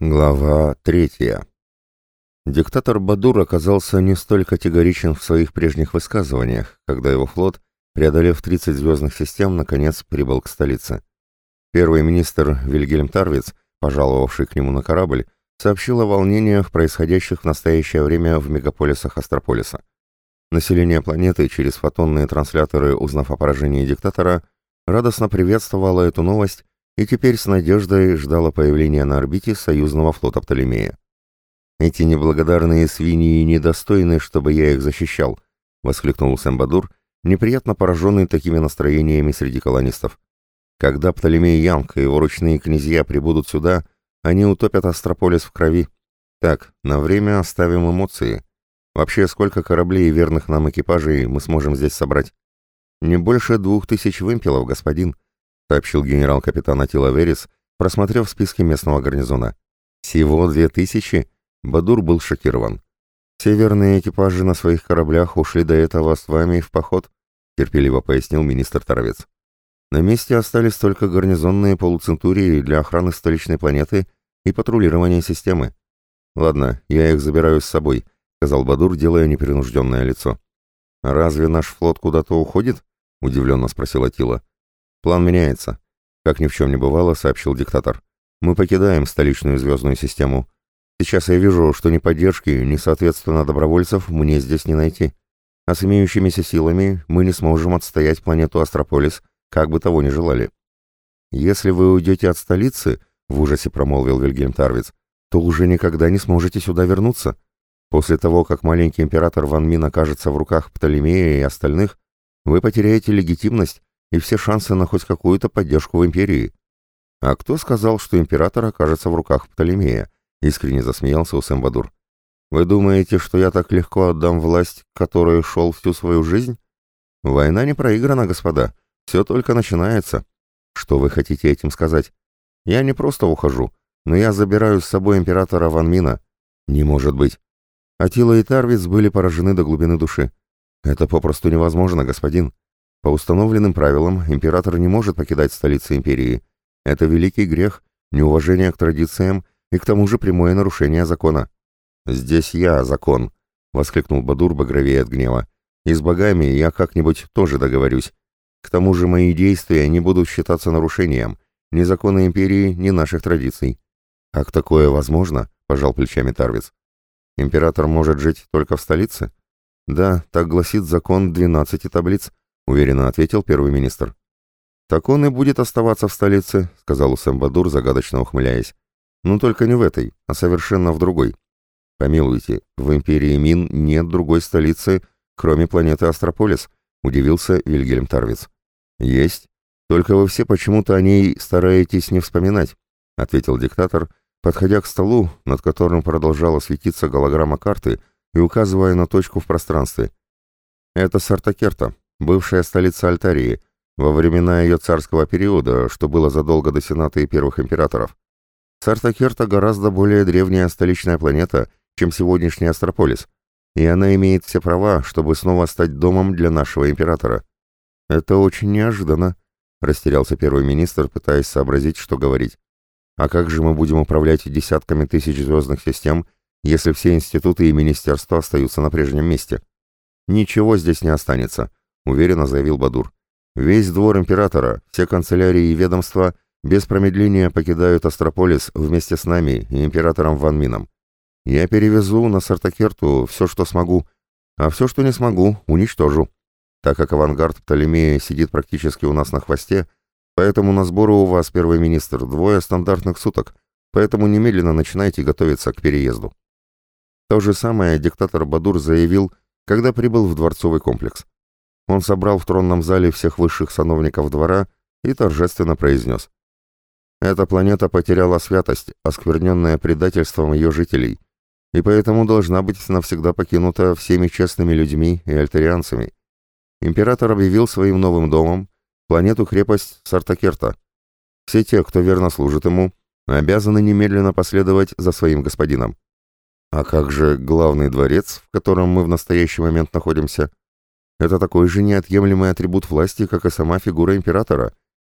Глава третья. Диктатор Бадур оказался не столь категоричен в своих прежних высказываниях, когда его флот, преодолев 30 звездных систем, наконец прибыл к столице. Первый министр Вильгельм Тарвиц, пожаловавший к нему на корабль, сообщил о волнениях, происходящих в настоящее время в мегаполисах Астрополиса. Население планеты через фотонные трансляторы, узнав о поражении диктатора, радостно приветствовало эту новость и теперь с надеждой ждала появления на орбите союзного флота Птолемея. «Эти неблагодарные свиньи недостойны, чтобы я их защищал», — воскликнул Сэмбадур, неприятно пораженный такими настроениями среди колонистов. «Когда Птолемей Янг и его ручные князья прибудут сюда, они утопят Астрополис в крови. Так, на время оставим эмоции. Вообще, сколько кораблей и верных нам экипажей мы сможем здесь собрать? Не больше двух тысяч вымпелов, господин», сообщил генерал-капитан Атила Верес, просмотрев списки местного гарнизона. «Всего две тысячи?» Бадур был шокирован. «Северные экипажи на своих кораблях ушли до этого с вами в поход», терпеливо пояснил министр Таровец. «На месте остались только гарнизонные полуцентурии для охраны столичной планеты и патрулирования системы. Ладно, я их забираю с собой», — сказал Бадур, делая непринужденное лицо. «Разве наш флот куда-то уходит?» — удивленно спросил Атила. «План меняется», — как ни в чем не бывало, сообщил диктатор. «Мы покидаем столичную звездную систему. Сейчас я вижу, что ни поддержки, ни, соответственно, добровольцев мне здесь не найти. А с имеющимися силами мы не сможем отстоять планету Астрополис, как бы того ни желали». «Если вы уйдете от столицы», — в ужасе промолвил Вильгельм Тарвиц, «то уже никогда не сможете сюда вернуться. После того, как маленький император Ван Мин окажется в руках Птолемея и остальных, вы потеряете легитимность и все шансы на хоть какую-то поддержку в империи. А кто сказал, что император окажется в руках Птолемея? Искренне засмеялся Усэмбадур. Вы думаете, что я так легко отдам власть, которой шел всю свою жизнь? Война не проиграна, господа. Все только начинается. Что вы хотите этим сказать? Я не просто ухожу, но я забираю с собой императора Ван Мина. Не может быть. Атила и Тарвиц были поражены до глубины души. Это попросту невозможно, господин. По установленным правилам император не может покидать столицу империи. Это великий грех, неуважение к традициям и к тому же прямое нарушение закона. «Здесь я закон», — воскликнул Бадур багровее от гнева. «И с богами я как-нибудь тоже договорюсь. К тому же мои действия не будут считаться нарушением ни закона империи, ни наших традиций». «Как такое возможно?» — пожал плечами Тарвиц. «Император может жить только в столице?» «Да, так гласит закон двенадцати таблиц», уверенно ответил первый министр. «Так он и будет оставаться в столице», — сказал Усэмбадур, загадочно ухмыляясь. «Но только не в этой, а совершенно в другой. Помилуйте, в империи Мин нет другой столицы, кроме планеты Астрополис», — удивился Вильгельм Тарвиц. «Есть. Только вы все почему-то о ней стараетесь не вспоминать», — ответил диктатор, подходя к столу, над которым продолжала светиться голограмма карты и указывая на точку в пространстве. «Это Сартакерта, бывшая столица Альтарии, во времена ее царского периода, что было задолго до Сената и первых императоров. Сартакерта гораздо более древняя столичная планета, чем сегодняшний Астрополис, и она имеет все права, чтобы снова стать домом для нашего императора. Это очень неожиданно, растерялся первый министр, пытаясь сообразить, что говорить. А как же мы будем управлять десятками тысяч звездных систем, если все институты и министерства остаются на прежнем месте? Ничего здесь не останется, уверенно заявил Бадур. Весь двор императора, все канцелярии и ведомства без промедления покидают Астрополис вместе с нами и императором Ван Мином. Я перевезу на Сартакерту все, что смогу, а все, что не смогу, уничтожу. Так как авангард Птолемея сидит практически у нас на хвосте, поэтому на сборы у вас, первый министр, двое стандартных суток, поэтому немедленно начинайте готовиться к переезду. То же самое диктатор Бадур заявил, когда прибыл в дворцовый комплекс. Он собрал в тронном зале всех высших сановников двора и торжественно произнес. «Эта планета потеряла святость, оскверненная предательством ее жителей, и поэтому должна быть навсегда покинута всеми честными людьми и альтерианцами. Император объявил своим новым домом планету-крепость Сартакерта. Все те, кто верно служит ему, обязаны немедленно последовать за своим господином. А как же главный дворец, в котором мы в настоящий момент находимся?» Это такой же неотъемлемый атрибут власти, как и сама фигура императора,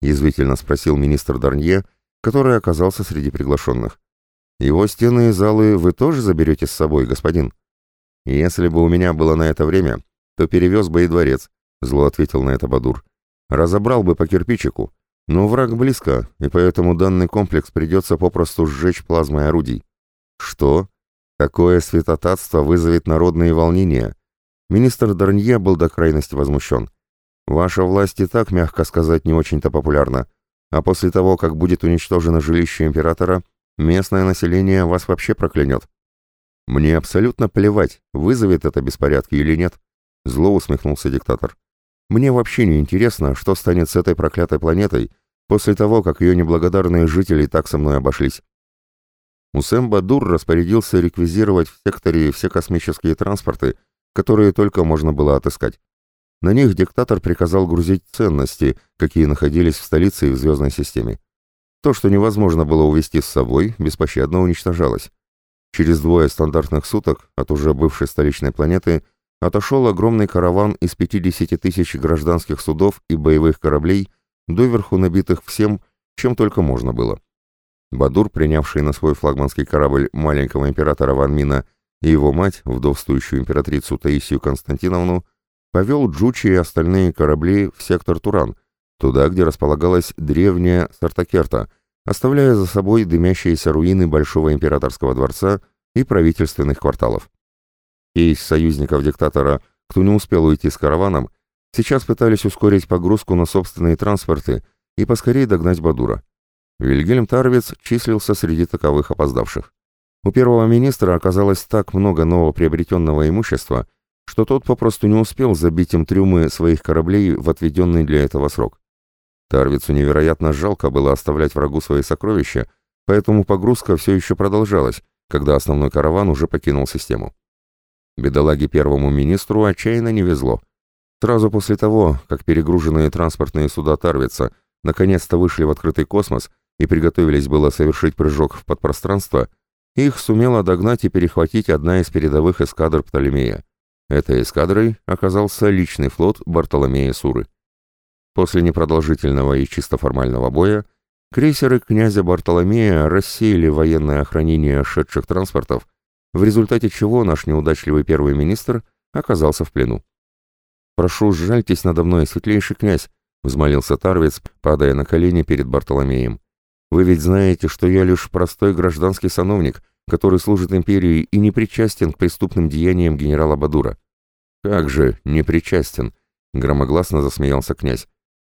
язвительно спросил министр Дарнье, который оказался среди приглашенных. Его стены и залы вы тоже заберете с собой, господин? Если бы у меня было на это время, то перевез бы и дворец, зло ответил на это Бадур. Разобрал бы по кирпичику. Но враг близко, и поэтому данный комплекс придется попросту сжечь плазмой орудий. Что? Какое святотатство вызовет народные волнения? Министр Дарнье был до крайности возмущен. Ваша власть и так, мягко сказать, не очень-то популярна, а после того, как будет уничтожено жилище императора, местное население вас вообще проклянет. Мне абсолютно плевать, вызовет это беспорядки или нет, зло усмехнулся диктатор. Мне вообще не интересно, что станет с этой проклятой планетой после того, как ее неблагодарные жители так со мной обошлись. Усэм Бадур распорядился реквизировать в секторе все космические транспорты, которые только можно было отыскать. На них диктатор приказал грузить ценности, какие находились в столице и в звездной системе. То, что невозможно было увезти с собой, беспощадно уничтожалось. Через двое стандартных суток от уже бывшей столичной планеты отошел огромный караван из 50 тысяч гражданских судов и боевых кораблей, доверху набитых всем, чем только можно было. Бадур, принявший на свой флагманский корабль маленького императора Ван Мина и его мать, вдовствующую императрицу Таисию Константиновну, повел Джучи и остальные корабли в сектор Туран, туда, где располагалась древняя Сартакерта, оставляя за собой дымящиеся руины Большого императорского дворца и правительственных кварталов. И из союзников диктатора, кто не успел уйти с караваном, сейчас пытались ускорить погрузку на собственные транспорты и поскорее догнать Бадура. Вильгельм Тарвиц числился среди таковых опоздавших. У первого министра оказалось так много новоприобретенного имущества, что тот попросту не успел забить им трюмы своих кораблей в отведенный для этого срок. Тарвицу невероятно жалко было оставлять врагу свои сокровища, поэтому погрузка все еще продолжалась, когда основной караван уже покинул систему. Бедолаге первому министру отчаянно не везло. Сразу после того, как перегруженные транспортные суда Тарвица наконец-то вышли в открытый космос и приготовились было совершить прыжок в подпространство, их сумела догнать и перехватить одна из передовых эскадр Птолемея. Этой эскадрой оказался личный флот Бартоломея Суры. После непродолжительного и чисто формального боя крейсеры князя Бартоломея рассеяли военное охранение шедших транспортов, в результате чего наш неудачливый первый министр оказался в плену. «Прошу, сжальтесь надо мной, светлейший князь», — взмолился Тарвиц, падая на колени перед Бартоломеем. «Вы ведь знаете, что я лишь простой гражданский сановник, который служит империи и не причастен к преступным деяниям генерала Бадура. «Как же не причастен?» — громогласно засмеялся князь.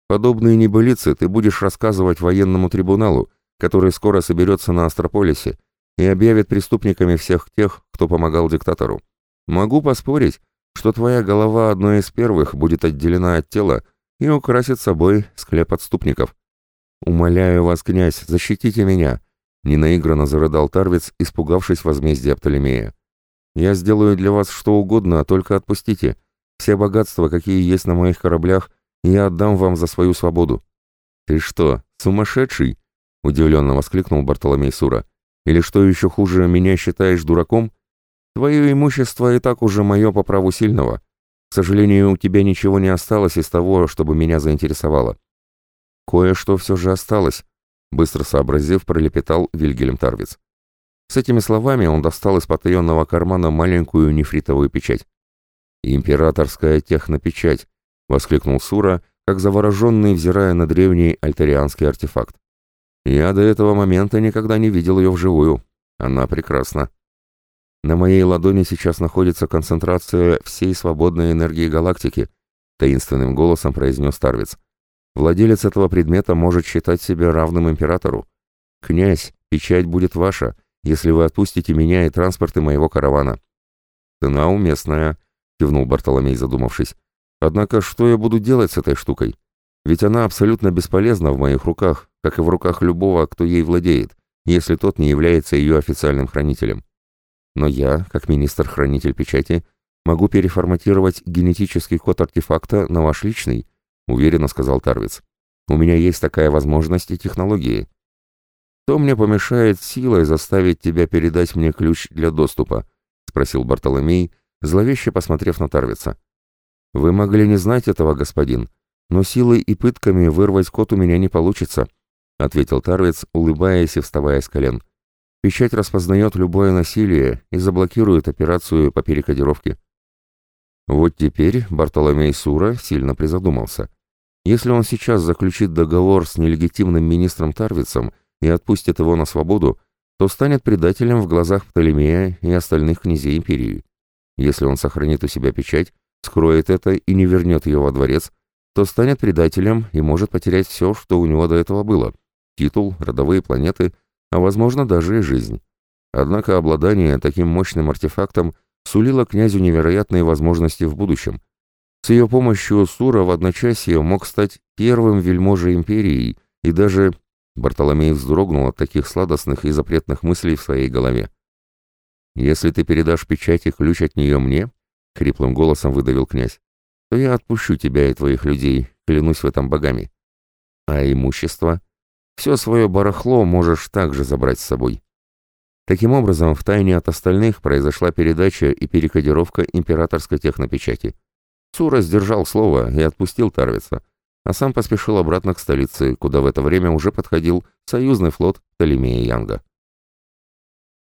«Подобные небылицы ты будешь рассказывать военному трибуналу, который скоро соберется на Астрополисе и объявит преступниками всех тех, кто помогал диктатору. Могу поспорить, что твоя голова одной из первых будет отделена от тела и украсит собой склеп отступников. Умоляю вас, князь, защитите меня!» Ненаигранно зарыдал Тарвиц, испугавшись возмездия Птолемея. «Я сделаю для вас что угодно, только отпустите. Все богатства, какие есть на моих кораблях, я отдам вам за свою свободу». «Ты что, сумасшедший?» — удивленно воскликнул Бартоломей Сура. «Или что еще хуже, меня считаешь дураком? Твое имущество и так уже мое по праву сильного. К сожалению, у тебя ничего не осталось из того, чтобы меня заинтересовало». «Кое-что все же осталось», Быстро сообразив, пролепетал Вильгельм Тарвиц. С этими словами он достал из потаенного кармана маленькую нефритовую печать. «Императорская технопечать!» — воскликнул Сура, как завороженный, взирая на древний альтерианский артефакт. «Я до этого момента никогда не видел ее вживую. Она прекрасна. На моей ладони сейчас находится концентрация всей свободной энергии галактики», — таинственным голосом произнес Тарвиц. Владелец этого предмета может считать себя равным императору. Князь, печать будет ваша, если вы отпустите меня и транспорты моего каравана. Цена уместная, кивнул Бартоломей, задумавшись. Однако что я буду делать с этой штукой? Ведь она абсолютно бесполезна в моих руках, как и в руках любого, кто ей владеет, если тот не является ее официальным хранителем. Но я, как министр-хранитель печати, могу переформатировать генетический код артефакта на ваш личный, — уверенно сказал Тарвиц. «У меня есть такая возможность и технологии. Кто мне помешает силой заставить тебя передать мне ключ для доступа?» — спросил Бартоломей, зловеще посмотрев на Тарвица. «Вы могли не знать этого, господин, но силой и пытками вырвать кот у меня не получится», — ответил Тарвиц, улыбаясь и вставая с колен. Печать распознает любое насилие и заблокирует операцию по перекодировке. Вот теперь Бартоломей Сура сильно призадумался. Если он сейчас заключит договор с нелегитимным министром Тарвицем и отпустит его на свободу, то станет предателем в глазах Птолемея и остальных князей империи. Если он сохранит у себя печать, скроет это и не вернет ее во дворец, то станет предателем и может потерять все, что у него до этого было – титул, родовые планеты, а возможно даже и жизнь. Однако обладание таким мощным артефактом сулило князю невероятные возможности в будущем. С ее помощью Сура в одночасье мог стать первым вельможей империи и даже Бартоломей вздрогнул от таких сладостных и запретных мыслей в своей голове. «Если ты передашь печать и ключ от нее мне», — хриплым голосом выдавил князь, — «то я отпущу тебя и твоих людей, клянусь в этом богами. А имущество? Все свое барахло можешь также забрать с собой». Таким образом, в тайне от остальных произошла передача и перекодировка императорской технопечати. Сура сдержал слово и отпустил Тарвица, а сам поспешил обратно к столице, куда в это время уже подходил союзный флот Птолемея Янга.